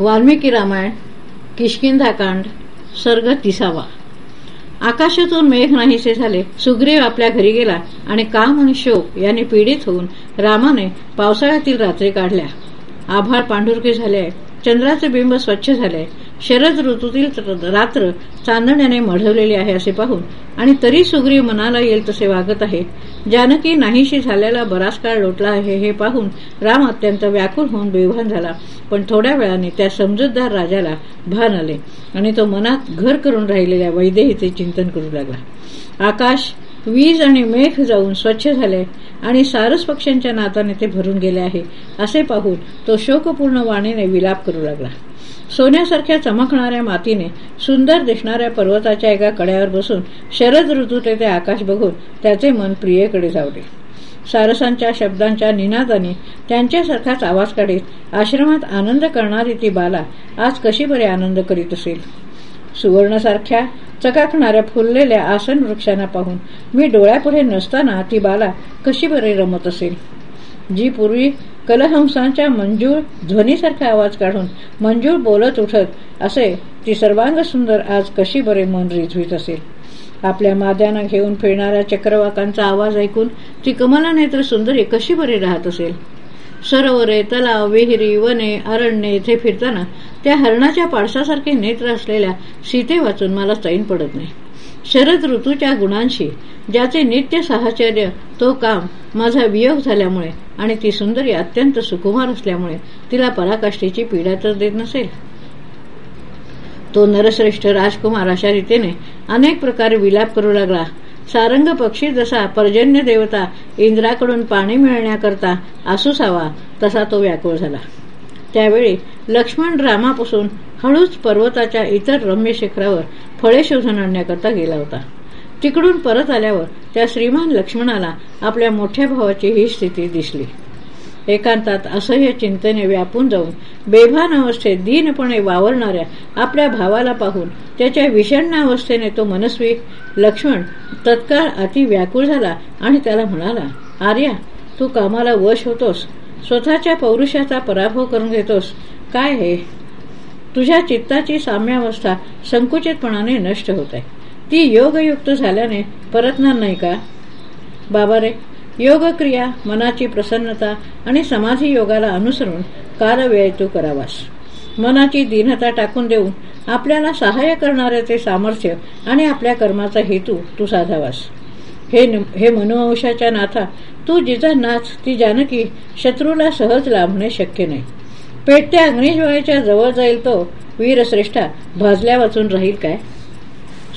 वाल्मिकी रामायण किशकिंधाकांड सर्ग तिसावा. आकाशातून मेघ नाहीसे झाले सुग्रीव आपल्या घरी गेला आणि काम आणि शोक यांनी पीडित होऊन रामाने पावसाळ्यातील रात्री काढल्या. आभाळ पांढुरके झाले चंद्राचे बिंब स्वच्छ झाले शरद ऋतूतील रात्र चांदण्याने मढवलेली आहे असे पाहून आणि तरी सुग्रीव मनाला येईल तसे वागत आहे जानकी नाहीशी झालेला बराच काळ लोटला आहे हे पाहून राम अत्यंत व्याकुळ होऊन बेभान झाला. पण थोड्या वेळाने त्या समजूतदार राजाला भान आले आणि तो मनात घर करून राहिलेल्या वैदेहीचे चिंतन करू लागला. आकाश वीज आणि मेघ जाऊन स्वच्छ झाले आणि सारस पक्ष्यांच्या नाताने ते भरून गेले आहे असे पाहून तो शोकपूर्ण वाणीने विलाप करू लागला. सोन्यासारख्या चमकणाऱ्या मातीने सुंदर दिसणाऱ्या पर्वताच्या एका कड्यावर बसून शरद ऋतूचे ते आकाश बघून त्याचे मन प्रियेकडे जावले सारसांच्या शब्दांच्या निनादाने त्यांच्यासारखाच आवाज काढीत आश्रमात आनंद करणारी ती बाला आज कशी बरे आनंद करीत असेल? सुवर्णासारख्या चकाकणाऱ्या फुललेल्या आसन वृक्षांना पाहून मी डोळ्यापुढे नसताना ती बाला कशी बरे रमत असेल? जी पूर्वी कलहंसांच्या मंजूळ ध्वनीसारखा आवाज काढून मंजूळ बोलत उठत असे ती सर्वांग सुंदर आज कशी बरे मन रिझवीत असेल. आपल्या माद्यांना घेऊन फिरणाऱ्या चक्रवाकांचा आवाज ऐकून ती कमला नेत्र सुंदरी कशी बरी राहत असेल. सरोवरे तलाव विहिरी वने अरण्ये येथे फिरताना त्या हरणाच्या पाडसासारखे नेत्र असलेल्या सीते वाचून मला चैन पडत नाही. शरद ऋतूच्या गुणांशी ज्याचे नित्य साहचर्य तो काम माझा वियोग झाल्यामुळे आणि ती सुंदरी अत्यंत सुकुमार असल्यामुळे तिला पराकाष्ठेची पीडा तर देत नसेल. तो नरश्रेष्ठ राजकुमार अशा रीतीने अनेक प्रकारे विलाप करू लागला. सारंग पक्षी जसा पर्जन्य देवता इंद्राकडून पाणी मिळण्याकरता आसूसावा तसा तो व्याकुळ झाला. त्यावेळी लक्ष्मण रामापासून हळूच पर्वताच्या इतर रम्य शिखरावर फळे शोधून आणण्याकरता गेला होता. तिकडून परत आल्यावर त्या श्रीमान लक्ष्मणाला आपल्या मोठ्या भावाची ही स्थिती दिसली. एकांतात असह्य चिंतने व्यापून जाऊन बेभान अवस्थेत दीनपणे वावरणाऱ्या आपल्या भावाला पाहून त्याच्या विषण्ण अवस्थेने तो मनस्वी लक्ष्मण तत्काळ अति व्याकुळ झाला आणि त्याला म्हणाला आर्या तू कामाला वश होतोस. स्वतःच्या पौरुषाचा पराभव करून घेतोस. काय हे? तुझ्या चित्ताची साम्यावस्था संकुचितपणाने नष्ट होत आहे. ती योगयुक्त झाल्याने परतणार नाही का? बाबा रे योगक्रिया मनाची प्रसन्नता आणि समाधी योगाला अनुसरून कालवेळ तू करावास. मनाची दीनता टाकून देऊन आपल्याला सहाय्य करणाऱ्याचे सामर्थ्य आणि आपल्या कर्माचा हेतू तू साधावास. हे हे मनुवंशाच्या नाथा तू जिचा नाच ती जानकी शत्रूला सहज लाभणे शक्य नाही. पेटत्या अग्निज्वाळेच्या जवळ जाईल तो वीरश्रेष्ठा भाजल्या वाचून राहील काय?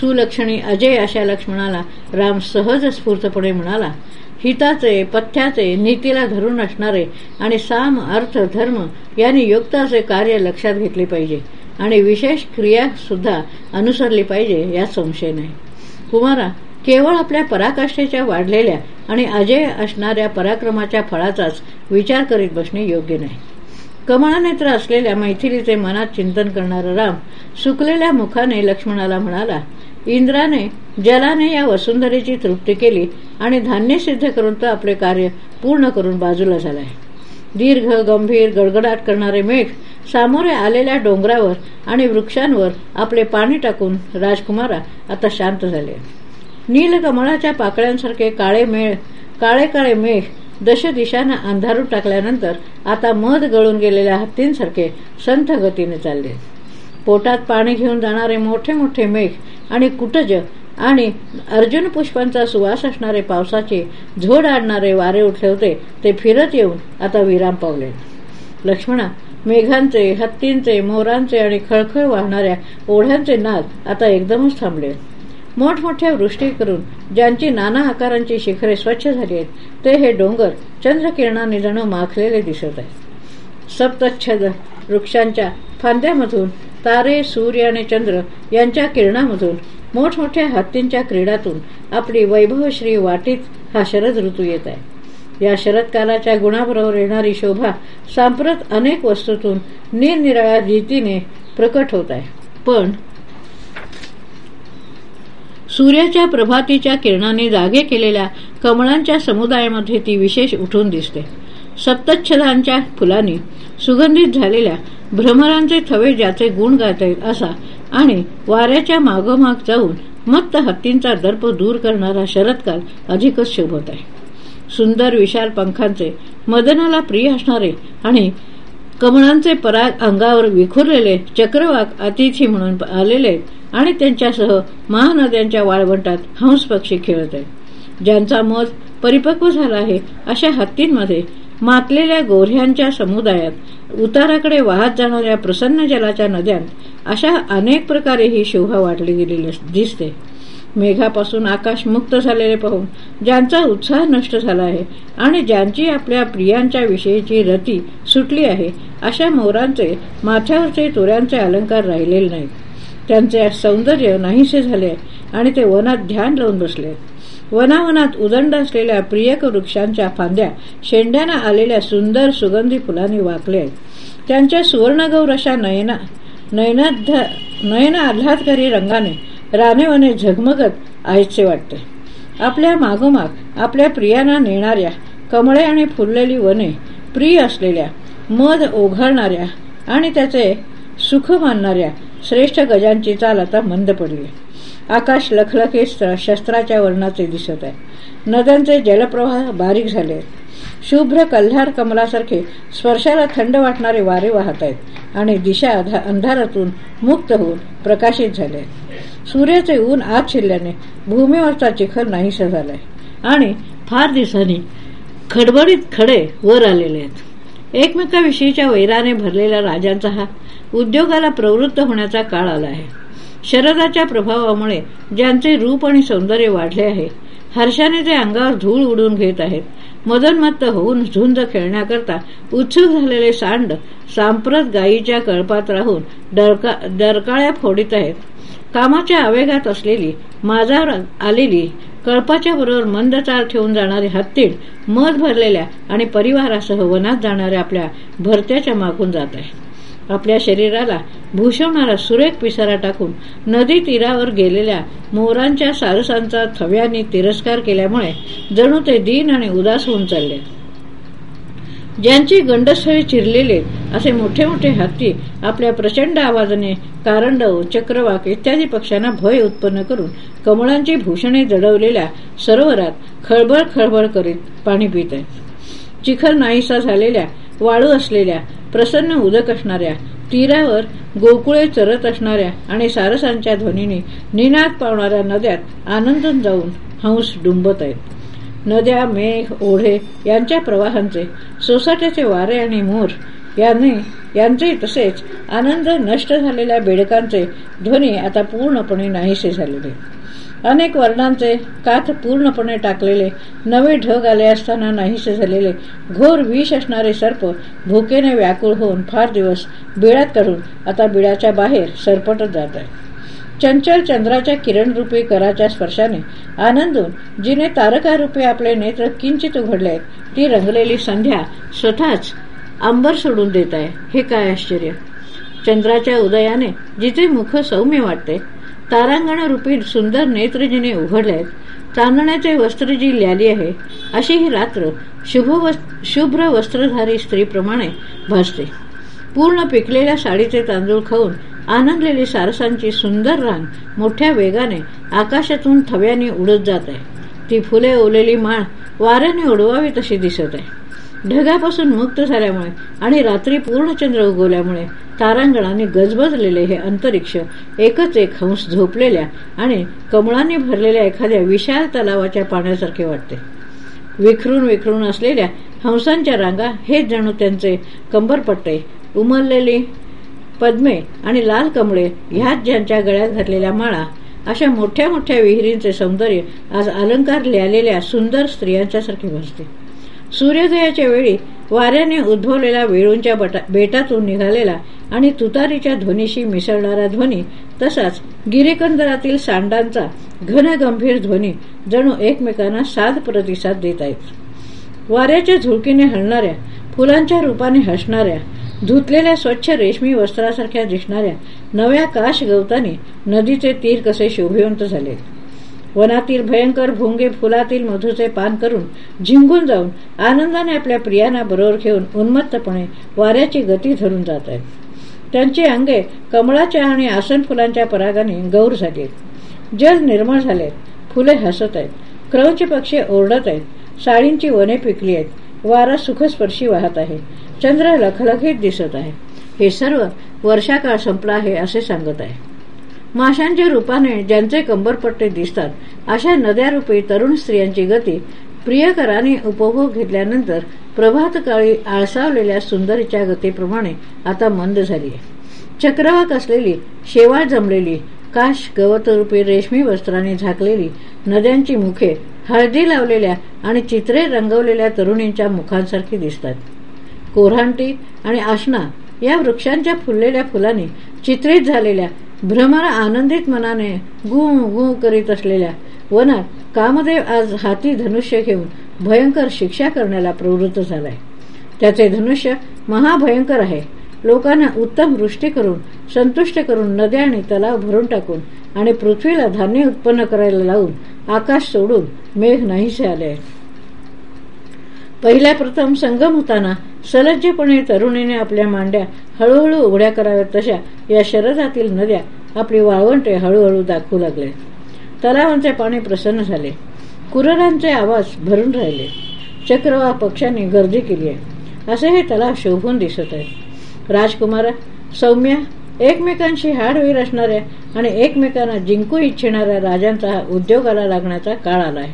सुलक्षणी अजय अशा लक्ष्मणाला राम सहज स्फूर्तपणे म्हणाला हिताचे पथ्याचे नीतीला धरून असणारे आणि साम अर्थ धर्म यांनी युक्ताचे कार्य लक्षात घेतले पाहिजे आणि विशेष क्रिया सुद्धा अनुसरली पाहिजे यात संशय नाही. कुमारा केवळ आपल्या पराकाष्ठेच्या वाढलेल्या आणि अजय असणाऱ्या पराक्रमाच्या फळाचाच विचार करीत बसणे योग्य नाही. कमळानेत्र असलेल्या मैथिलीचे मनात चिंतन करणारा राम सुकलेल्या मुखाने लक्ष्मणाला म्हणाला इंद्राने जलाने या वसुंधरेची तृप्ती केली आणि धान्य सिद्ध करून तो आपले कार्य पूर्ण करून बाजूला झालाय. दीर्घ गंभीर गडगडाट करणारे मेघ सामोरे आलेल्या डोंगरावर आणि वृक्षांवर आपले पाणी टाकून राजकुमारा आता शांत झाले. नीलकमळाच्या पाकळ्यांसारखे काळे मेळ काळे काळे मेघ दश अंधारून टाकल्यानंतर आता मध गळून गेलेल्या हत्तींसारखे संथ गतीने चालले. पोटात पाणी घेऊन जाणारे मोठे मोठे मेघ आणि कुटज आणि अर्जुन पुष्पांचा सुवास असणारे पावसाचे झोड आणणारे वारे उठले होते ते फिरत येऊन आता विराम पावले. लक्ष्मणा मेघांचे हत्तींचे मोरांचे आणि खळखळ वाहणाऱ्या ओढ्यांचे नाद आता एकदमच थांबले. मोठमोठ्या वृष्टी करून ज्यांची नाना आकारांची शिखरे स्वच्छ झाली आहेत ते हे डोंगर चंद्रकिरणाने जणू माखलेले दिसत आहेत. सप्तच्छद वृक्षांच्या फांद्यामधून तारे सूर्य आणि चंद्र यांच्या किरणामधून मोठमोठ्या हत्तींच्या क्रीडातून आपली वैभवश्री वाटीत हा शरद ऋतू येत आहे. या शरदकालाच्या गुणाबरोबर येणारी शोभा सांप्रत अनेक वस्तूतून निरनिराळ्या रीतीने प्रकट होत आहे. पण सूर्याच्या प्रभातीच्या किरणाने जागे केलेल्या कमळांच्या समुदायामध्ये ती विशेष उठून दिसते. सप्तच्छदांच्या फुलांनी सुगंधित झालेल्या भ्रमरांचे थवे ज्याचे गुण गातायत असा आणि वाऱ्याच्या मागोमाग जाऊन मत्त हत्तींचा दर्प दूर करणारा शरदकाल अधिकच शोभत आहे. सुंदर विशाल पंखांचे मदनाला प्रिय असणारे आणि कमळांचे पराग अंगावर विखुरलेले चक्रवाक अतिथी म्हणून आलेले आणि त्यांच्यासह महानद्यांच्या वाळवंटात हंस पक्षी खेळत आहेत. ज्यांचा मध परिपक्व झाला आहे अशा हत्तींमध्ये मातलेल्या गोऱ्यांच्या समुदायात उताराकडे वाहत जाणाऱ्या प्रसन्न जलाच्या नद्यांत अशा अनेक प्रकारे ही शोभा वाटली गेलेली दिसते. मेघापासून आकाश मुक्त झालेले पाहून ज्यांचा उत्साह नष्ट झाला आहे आणि ज्यांची आपल्या प्रियांच्या विषयीची रती सुटली आहे अशा मोरांचे माथ्यावरचे तोऱ्यांचे अलंकार राहिलेले नाहीत. त्यांचे सौंदर्य नाहीसे झाले आणि ते वनात ध्यान लावून बसले वनावनात उदंड असलेल्या प्रियक वृक्षांच्या फांद्या शेंड्याना आलेल्या सुंदर सुगंधी फुलांनी वाकले. आहेत त्यांच्या सुवर्णगौर अशा नयना नयन आल्हादकारी रंगाने रानेवने झगमगत आहेचे वाटते. आपल्या मागोमाग आपल्या प्रियांना नेणाऱ्या कमळे आणि फुललेली वने प्रिय असलेल्या मध ओघळणाऱ्या आणि त्याचे सुख मानणाऱ्या श्रेष्ठ गजांची चाल आता मंद पडली. आकाश लखलखे शस्त्राच्या वर्णाचे दिसत आहे. नद्यांचे जलप्रवाह बारीक झाले शुभ्र कल्हार कमलासारखे स्पर्शाला थंड वाटणारे वारे वाहत आहेत आणि दिशा अंधारातून मुक्त होऊन प्रकाशित झाले. सूर्याचे ऊन आत शिरल्याने भूमीवरचा चिखल नाहीसा झालाय. आणि फार दिवसांनी खडबडीत खडे वर आलेले आहेत. एकमेकाविषयीच्या वैराने भरलेल्या राजांचा हा उद्योगाला प्रवृत्त होण्याचा काळ आला आहे. शरदाच्या प्रभावामुळे ज्यांचे रूप आणि सौंदर्य वाढले आहे हर्षाने ते अंगावर धूळ उडून घेत आहेत. मदनमत्त होऊन झुंज खेळण्याकरता उत्सुक झालेले सांड सांप्रत गायीच्या कळपात राहून डरकाळ्या फोडीत आहेत. कामाच्या आवेगात असलेली माझावर आलेली कळपाच्या बरोबर मंदचार ठेवून जाणारी हत्तीड मध भरलेल्या आणि परिवारासह वनात जाणाऱ्या आपल्या भरत्याच्या मागून जात आहे. आपल्या शरीराला भूषवणारा सुरेख पिसारा टाकून नदी तीरावर गेलेल्या मोरांच्या सारसांचा थव्याने तिरस्कार केल्यामुळे जणू ते दिन आणि उदास होऊन चालले. ज्यांची गंडस्थळी चिरलेले असे मोठे मोठे हत्ती आपल्या प्रचंड आवाजाने कारंडव चक्रवाक इत्यादी पक्ष्यांना भय उत्पन्न करून कमळांची भूषणे जडवलेल्या सरोवरात खळबळ खळबळ करीत पाणी पित आहेत. चिखल नाहीसा झालेल्या वाळू असलेल्या प्रसन्न उदक असणाऱ्या तीरावर गोकुळे चरत असणाऱ्या आणि सारसांच्या ध्वनीने निनाद पावणाऱ्या नद्यात आनंद जाऊन हंस डुंबत आहेत. नद्या मेघ ओढे यांच्या प्रवाहांचे सोसाट्याचे वारे आणि मोर याने यांचे तसेच आनंद नष्ट झालेल्या बेडकांचे ध्वनी आता पूर्णपणे नाहीसे झालेले. अनेक वर्णांचे काथ पूर्णपणे टाकलेले नवे ढग आले असताना नाहीसे झालेले घोर विष असणारे सर्प भुकेने व्याकुळ होऊन फार दिवस बिळात काढून आता बिळाच्या बाहेर सरपटत जात आहे. चंचल चंद्राच्या किरणरूपी कराच्या स्पर्शाने आनंदून जिने तारकारूपी आपले नेत्र किंचित उघडले आहेत ती रंगलेली संध्या स्वतःच अंबर सोडून देत आहे. हे काय आश्चर्य! चंद्राच्या उदयाने जिथे मुख सौम्य वाटते तारांगण रूपी सुंदर नेत्रजीने उघडले आहेत चांदण्याचे वस्त्र जी ल्याली आहे अशी ही रात्र शुभ शुभ्र वस्त्रधारी स्त्रीप्रमाणे भासते. पूर्ण पिकलेल्या साडीचे तांदूळ खाऊन आनंदलेली सारसांची सुंदर रांग मोठ्या वेगाने आकाशातून थव्याने उडत जात आहे. ती फुले ओलेली माळ वाऱ्याने उडवावी तशी दिसत आहे. ढगापासून मुक्त झाल्यामुळे आणि रात्री पूर्णचंद्र उगवल्यामुळे तारांगणाने गजबजलेले हे अंतरिक्ष एकच एक हंस झोपलेल्या आणि कमळांनी भरलेल्या एखाद्या विशाल तलावाच्या पाण्यासारखे वाटते. विखरून विखरून असलेल्या हंसांच्या रांगा हेच जणू त्यांचे कंबरपट्टे उमललेली पद्मे आणि लाल कमळे ह्याच ज्यांच्या गळ्यात घातलेल्या माळा अशा मोठ्या मोठ्या विहिरींचे सौंदर्य आज अलंकार लिहिलेल्या सुंदर स्त्रियांच्यासारखे भासते. सूर्योदयाच्या वेळी वाऱ्याने उद्भवलेला वेळूंच्या बेटातून निघालेला आणि तुतारीच्या ध्वनीशी मिसळणारा ध्वनी तसाच गिरेकंदरातील सांडांचा घनगंभीर ध्वनी जणू एकमेकांना साध प्रतिसाद देत आहेत. वाऱ्याच्या झुळकीने हलणाऱ्या फुलांच्या रूपाने हसणाऱ्या धुतलेल्या स्वच्छ रेशमी वस्त्रासारख्या दिसणाऱ्या नव्या काश गवताने नदीचे तीर कसे शोभिवंत झाले वनातील भयंकर भोंगे फुलातील मधूचे पान करून झिंगून जाऊन आनंदाने आपल्या प्रियांना बरोबर घेऊन उन्मत्तपणे वाऱ्याची गती धरून जात आहेत. त्यांची अंगे कमळाच्या आणि आसन फुलांच्या परागाने गौर झाली. जल निर्मळ झाले. फुले हसत आहेत. क्रौच पक्षी ओरडत आहेत. साळींची वने पिकली आहेत. वारा सुखस्पर्शी वाहत आहे. चंद्र लखलखीत दिसत आहे. हे सर्व वर्षाकाळ संपला आहे असे सांगत आहे. माशांच्या रूपाने ज्यांचे कंबरपट्टे दिसतात अशा नद्यारूपी तरुण स्त्रियांची गती प्रियकराने उपभोग घेतल्यानंतर प्रभातकाळी आळसावलेल्या सुंदरीच्या गतीप्रमाणे आता मंद झाली आहे. चक्रवाक असलेली शेवाळ जमलेली काश गवतरूपी रेशमी वस्त्राने झाकलेली नद्यांची मुखे हळदी लावलेल्या आणि चित्रे रंगवलेल्या तरुणींच्या मुखांसारखी दिसतात. कोऱ्हांटी आणि आशना या वृक्षांच्या फुललेल्या फुलांनी चित्रित झालेल्या भ्रमर आनंदित मनाने गु गु करीत असलेल्या वनात कामदेव आज हाती धनुष्य घेऊन भयंकर शिक्षा करण्याला प्रवृत्त झालाय. त्याचे धनुष्य महाभयंकर आहे. लोकांना उत्तम वृष्टी करून संतुष्ट करून नद्या आणि तलाव भरून टाकून आणि पृथ्वीला धान्य उत्पन्न करायला लावून आकाश सोडून मेघ नाहीसे आले. पहिल्या प्रथम संगम होताना सलज्जपणे तरुणीने आपल्या मांड्या हळूहळू उघड्या कराव्यात तशा या शरदातील नद्या आपली वाळवंटे हळूहळू दाखवू लागले. तलावांचे पाणी प्रसन्न झाले. कुररांचे आवाज भरून राहिले. चक्रवा पक्षांनी गर्दी केली आहे. असे हे तलाव शोभून दिसत आहे राजकुमारा सौम्या एकमेकांशी हाडवीर असणाऱ्या आणि एकमेकांना जिंकू इच्छिणाऱ्या राजांचा हा उद्योगाला लागण्याचा काळ आला आहे.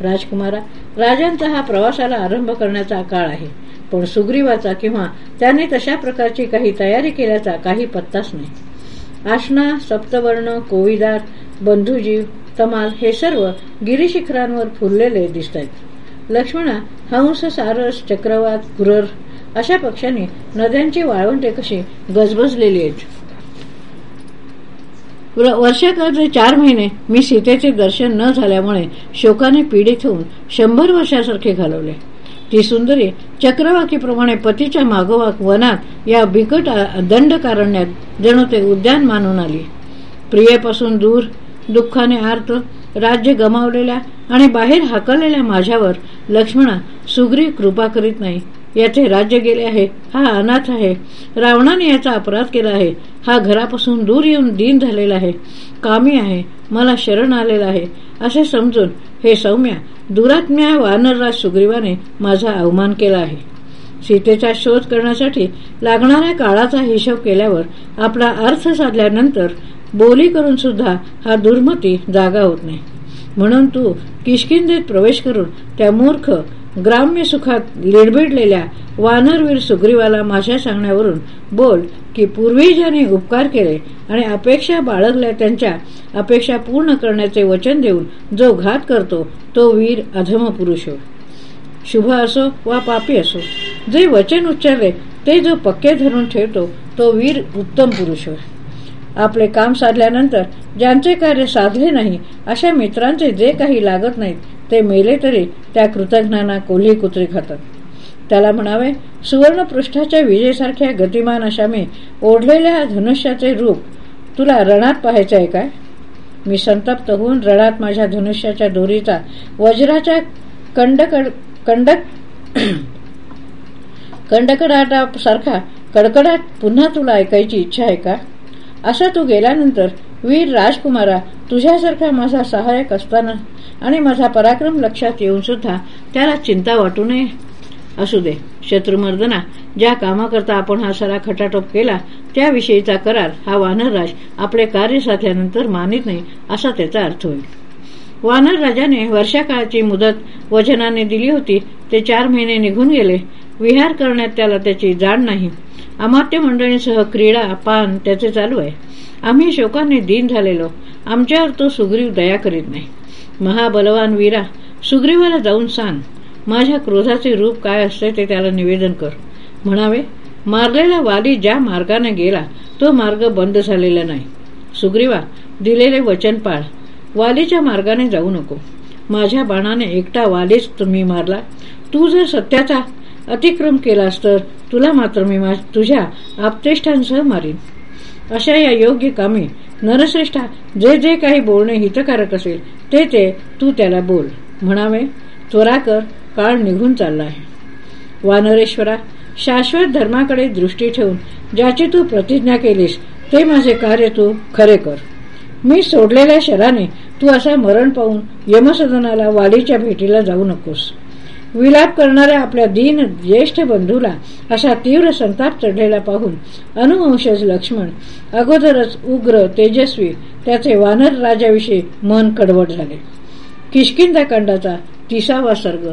राजकुमारा राजांचा हा प्रवासाला आरंभ करण्याचा काळ आहे. पण सुग्रीवाचा किंवा त्याने तशा प्रकारची काही तयारी केल्याचा काही पत्ताच नाही. आशना सप्तवर्ण कोविदार बंधुजीव तमाल हे सर्व गिरीशिखरांवर फुरलेले दिसत आहेत लक्ष्मणा हंस सारस चक्रवात कुरर अशा पक्षांनी नद्यांची वाळवंटे कशी गजबजलेली आहेत. वर्षाकाळचे चार महिने मी सीतेचे दर्शन न झाल्यामुळे शोकाने पीडित होऊन शंभर वर्षासारखे घालवले. ती सुंदरी चक्रवाकीप्रमाणे पतीच्या मागोवाक वनात या बिकट दंडकारण्यात जणू ते उद्यान मानून आली. प्रियेपासून दूर दुःखाने आर्त राज्य गमावलेल्या आणि बाहेर हाकललेल्या माझ्यावर लक्ष्मणा सुग्री कृपा करीत नाही. याचे राज्य गेले आहे हा अनाथ आहे. रावणाने याचा अपराध केला आहे हा घरापासून दूर येऊन दीन झालेला आहे. कामी आहे मला शरण आलेला आहे असे समजून हे सौम्या दुरात्म्या वानरराज सुग्रीवाने माझा अवमान केला आहे. सीतेचा शोध करण्यासाठी लागणाऱ्या काळाचा हिशोब केल्यावर आपला अर्थ साधल्यानंतर बोली करून सुद्धा हा दुर्मती जागा होत नाही. म्हणून तू किशकिंदेत प्रवेश करून त्या मूर्ख ग्राम्य सुखात लिडबिडलेल्या वानरवीर सुग्रीवाला माशा सांगण्यावरून बोल की पूर्वी ज्याने उपकार केले आणि अपेक्षा बाळगल्या त्यांच्या अपेक्षा पूर्ण करण्याचे वचन देऊन जो घात करतो तो वीर अधम पुरुष हो. शुभ असो वा पापी असो जे वचन उच्चारले ते जो पक्के धरून ठेवतो तो वीर उत्तम पुरुष हो. आपले काम साधल्यानंतर ज्यांचे कार्य साधले नाही अशा मित्रांचे जे काही लागत नाहीत ते मेले तरी त्या कृतज्ञांना कोल्ही कुत्री खातात. त्याला म्हणावे सुवर्णपृष्ठाच्या विजेसारख्या गतिमान अशा मी ओढलेल्या धनुष्याचे रूप तुला रणात पाहायचे आहे काय? मी संतप्त होऊन रणात माझ्या धनुष्याच्या दोरीचा वज्राच्या कंडकड कंडक कंडकडाटासारखा कडकडाट पुन्हा तुला ऐकायची इच्छा आहे का? असा तू गेल्यानंतर वीर राजकुमारा तुझ्यासारखा माझा सहाय्यक असताना आणि माझा पराक्रम लक्षात येऊन सुद्धा त्याला चिंता वाटू नये. असू दे शत्रुमर्दना ज्या कामाकरता आपण हा सारा खटाटोप केला त्याविषयीचा करार हा वानरराज आपले कार्य साधल्यानंतर मानित नाही असा त्याचा अर्थ होईल. वानर राजाने वर्षाकाळाची मुदत वजनाने दिली होती ते चार महिने निघून गेले. विहार करण्यात त्याला त्याची जाण नाही. अमात्य मंडळींसह क्रीडा पान त्याचे चालू आहे. आम्ही शोकाने दिन झालेलो. आमच्यावर तो सुग्रीव दया करीत नाही. महाबलवान वीरा सुग्रीवाला जाऊन सांग माझ्या क्रोधाचे रूप काय असते ते त्याला निवेदन कर. म्हणावे मारलेला वाली ज्या मार्गाने गेला तो मार्ग बंद झालेला नाही. सुग्रीवा दिलेले वचन पाळ. वालीच्या मार्गाने जाऊ नको. माझ्या बाणाने एकटा वालीच तुम्ही मारला. तू जर सत्याचा अतिक्रम केलास तर तुला मात्र मी तुझ्या आपतेष्टांसह मारीन. अशा या योग्य कामी नरश्रेष्ठा जे जे काही बोलणे हितकारक असेल ते ते तू त्याला बोल म्हणावे त्वरा कर काळ निघून चालला आहे. वानरेश्वरा शाश्वत धर्माकडे दृष्टी ठेवून ज्याची तू प्रतिज्ञा केलीस ते माझे कार्य तू खरे कर. मी सोडलेल्या शराने तू असा मरण पाहून यमसदनाला वालीच्या भेटीला जाऊ नकोस. विलाप करणाऱ्या आपल्या दीन ज्येष्ठ बंधूला असा तीव्र संताप चढलेला पाहून अनुवंशज लक्ष्मण अगोदरच उग्र तेजस्वी त्याचे वानर राजाविषयी मन कडवट झाले. किशकिंदा कांडाचा तिसावा सर्ग